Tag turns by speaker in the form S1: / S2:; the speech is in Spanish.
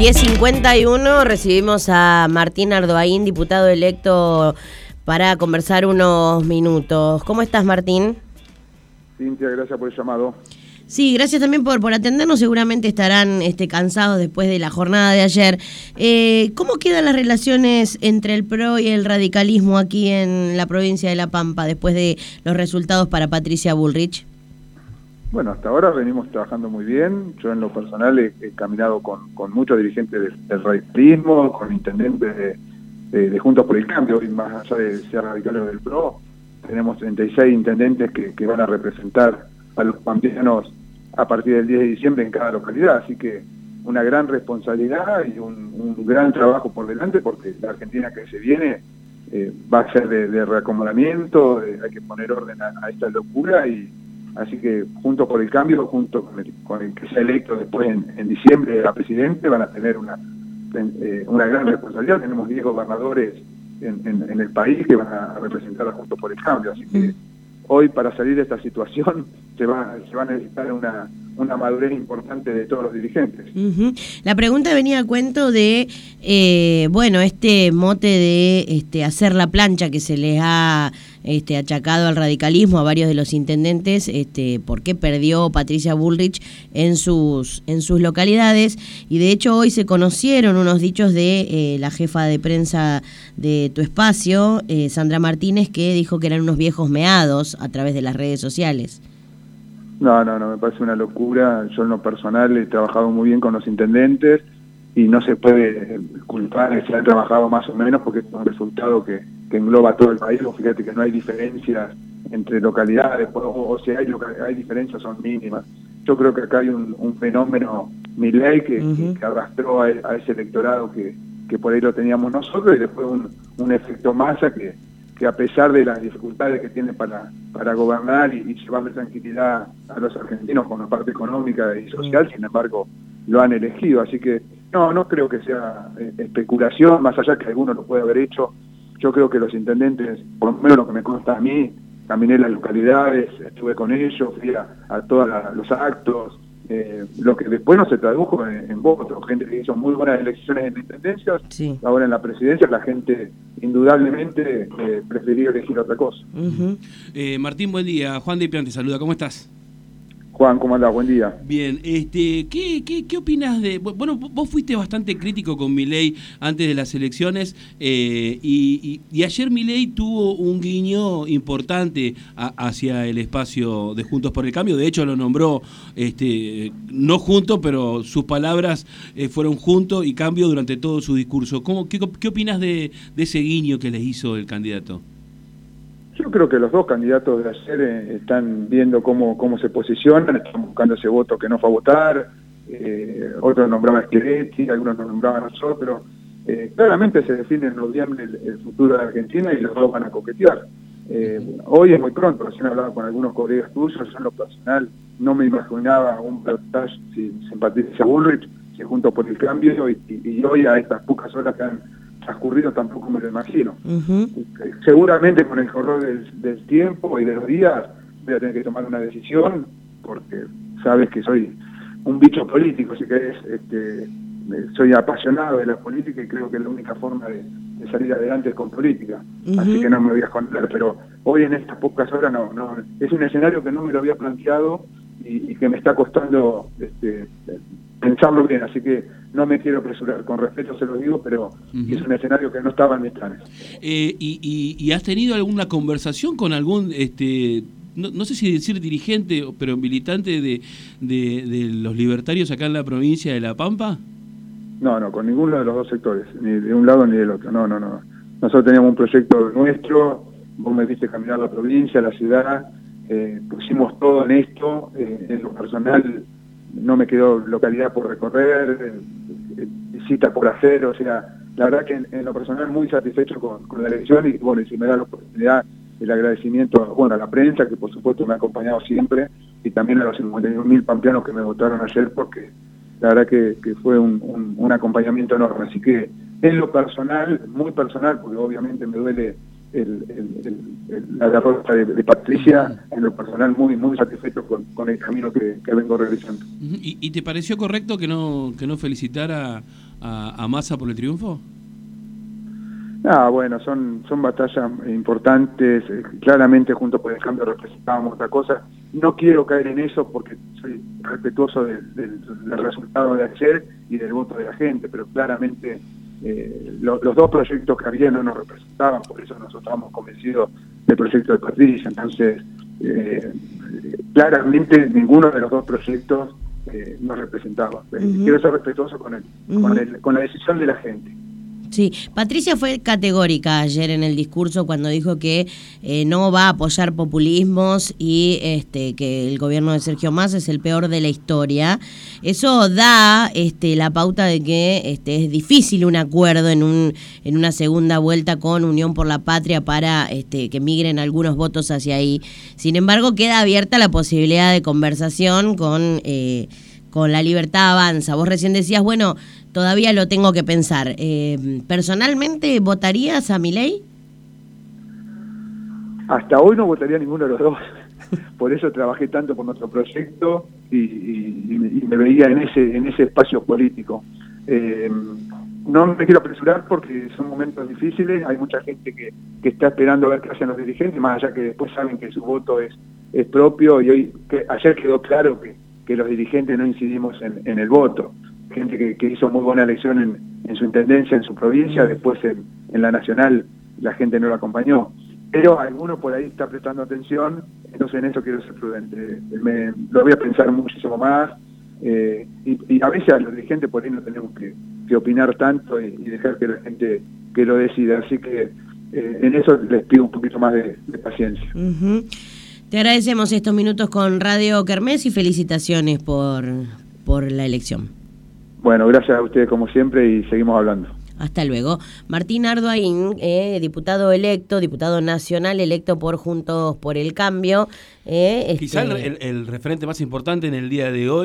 S1: 10.51 recibimos a Martín Ardoaín, diputado electo, para conversar unos minutos. ¿Cómo estás, Martín?
S2: Cintia, gracias por el llamado.
S1: Sí, gracias también por, por atendernos. Seguramente estarán este, cansados después de la jornada de ayer. Eh, ¿Cómo quedan las relaciones entre el PRO y el radicalismo aquí en la provincia de La Pampa después de los resultados para Patricia Bullrich?
S2: Bueno, hasta ahora venimos trabajando muy bien. Yo en lo personal he, caminado con, muchos dirigentes del, radicalismo, con intendentes de, Juntos por el Cambio, y más allá de ser radicales del PRO, tenemos 36 intendentes que, van a representar a los pampeanos a partir del 10 de diciembre en cada localidad. Así que una gran responsabilidad y un, gran trabajo por delante porque la Argentina que se viene eh, va a ser de, reacomodamiento, hay que poner orden a esta locura y Así que junto por el cambio, junto con el, que sea electo después en, diciembre a presidente, van a tener una, eh, una gran responsabilidad. Tenemos 10 gobernadores en, el país que van a representar a Junto por el Cambio. Así que mm. hoy para salir de esta situación se va, se va a necesitar una, una madurez importante de todos los dirigentes.
S1: La pregunta venía a cuento de, eh, bueno, este mote de este, hacer la plancha que se les ha este, achacado al radicalismo a varios de los intendentes, este, por qué perdió Patricia Bullrich en sus, en sus localidades. Y de hecho hoy se conocieron unos dichos de eh, la jefa de prensa de tu espacio, eh, Sandra Martínez, que dijo que eran unos viejos meados a través de las redes sociales.
S2: No, no, no, me parece una locura. Yo en lo personal he trabajado muy bien con los intendentes y no se puede culpar de si han trabajado más o menos porque es un resultado que, engloba todo el país. Fíjate que no hay diferencias entre localidades, o, si hay, hay diferencias son mínimas. Yo creo que acá hay un, fenómeno, mi ley, que, arrastró a, ese electorado que, que por ahí lo teníamos nosotros y después un, un efecto masa que, que a pesar de las dificultades que tiene para, para gobernar y, llevarle tranquilidad a los argentinos con la parte económica y social, sin embargo, lo han elegido. Así que no, no creo que sea eh, especulación, más allá que alguno lo puede haber hecho. Yo creo que los intendentes, por lo menos lo que me consta a mí, caminé las localidades, estuve con ellos, fui a, a todos los actos, eh, lo que después no se tradujo en, votos, gente que hizo muy buenas elecciones en la intendencia, ahora en la presidencia la gente indudablemente eh, prefirió elegir otra cosa.
S3: Eh, Martín, buen día. Juan de Piante, saluda, ¿cómo estás?
S2: Juan, ¿cómo andás? Buen día.
S3: Bien, este, ¿qué, qué, qué opinas de...? Bueno, vos fuiste bastante crítico con Milei antes de las elecciones eh, y, y, ayer Milei tuvo un guiño importante hacia el espacio de Juntos por el Cambio. De hecho, lo nombró, este, no junto, pero sus palabras eh, fueron junto y cambio durante todo su discurso. ¿Cómo, qué, ¿Qué opinas de, de ese guiño que les hizo el candidato?
S2: Yo creo que los dos candidatos de ayer eh, están viendo cómo, cómo se posicionan, están buscando ese voto que no fue a votar, eh, otros nombraban a algunos nos nombraban a nosotros. Eh, claramente se define en noviembre el, futuro de Argentina y los dos van a coquetear. hoy es muy pronto, recién hablaba con algunos colegas tuyos, yo en lo personal no me imaginaba un pelotaje sin, sin Patricia Bullrich, si junto por el cambio y, y hoy a estas pocas horas que han transcurrido tampoco me lo imagino. Seguramente con el horror del, tiempo y de los días voy a tener que tomar una decisión porque sabes que soy un bicho político, así que es, este, soy apasionado de la política y creo que la única forma de, salir adelante es con política. Así que no me voy a esconder, pero hoy en estas pocas horas no, no es un escenario que no me lo había planteado y, que me está costando este, pensarlo bien, así que no me quiero apresurar, con respeto se lo digo, pero es un escenario que no estaba en mis planes.
S3: Eh, y, has tenido alguna conversación con algún, este, no, sé si decir dirigente, pero militante de, de, los libertarios acá en la provincia de La Pampa?
S2: No, no, con ninguno de los dos sectores, ni de un lado ni del otro, no, no, no. Nosotros teníamos un proyecto nuestro, vos me viste caminar la provincia, la ciudad, eh, pusimos todo en esto, eh, en lo personal no me quedó localidad por recorrer, eh, por hacer, o sea, la verdad que en, lo personal muy satisfecho con, la elección y bueno, y si me da la oportunidad, el agradecimiento bueno, a la prensa que por supuesto me ha acompañado siempre y también a los 51.000 pampeanos que me votaron ayer porque la verdad que, fue un, un acompañamiento enorme. Así que en lo personal, muy personal, porque obviamente me duele la derrota de, Patricia, en lo personal muy muy satisfecho con, el camino que, vengo realizando.
S3: ¿Y, te pareció correcto que no que no felicitara a, a Massa por el triunfo?
S2: Ah, bueno, son, son batallas importantes. Eh, claramente, junto con el cambio, representábamos otra cosa. No quiero caer en eso porque soy respetuoso del, del, resultado de ayer y del voto de la gente, pero claramente eh, los dos proyectos que había no nos representaban, por eso nosotros estábamos convencidos del proyecto de Patricia. Entonces, eh, claramente ninguno de los dos proyectos eh, nos representaba. Quiero ser respetuoso con, el, con, el, con la decisión de la gente.
S1: Sí, Patricia fue categórica ayer en el discurso cuando dijo que eh, no va a apoyar populismos y este, que el gobierno de Sergio Massa es el peor de la historia. Eso da este, la pauta de que este, es difícil un acuerdo en, un, en una segunda vuelta con Unión por la Patria para este, que migren algunos votos hacia ahí. Sin embargo, queda abierta la posibilidad de conversación con... Eh, con la libertad avanza. Vos recién decías, bueno, todavía lo tengo que pensar. Eh, ¿Personalmente votarías a mi ley?
S2: Hasta hoy no votaría ninguno de los dos. Por eso trabajé tanto por nuestro proyecto y, me veía en ese en ese espacio político. Eh, no me quiero apresurar porque son momentos difíciles, hay mucha gente que, que está esperando a ver qué hacen los dirigentes, más allá que después saben que su voto es, es propio y hoy ayer quedó claro que, que los dirigentes no incidimos en, el voto gente que, hizo muy buena elección en, su intendencia, en su provincia, después en, la nacional la gente no lo acompañó. Pero alguno por ahí está prestando atención, entonces en eso quiero ser prudente. Me, lo voy a pensar muchísimo más. Eh, y, a veces a los dirigentes por ahí no tenemos que, que opinar tanto y, dejar que la gente que lo decida. Así que eh, en eso les pido un poquito más de paciencia.
S1: Te agradecemos estos minutos con Radio Kermés y felicitaciones por, por la elección.
S2: Bueno, gracias a ustedes como siempre y seguimos hablando.
S1: Hasta luego. Martín Arduaín, eh, diputado electo, diputado nacional electo por Juntos por el Cambio.
S3: Eh, Quizá este el, el referente más importante en el día de hoy.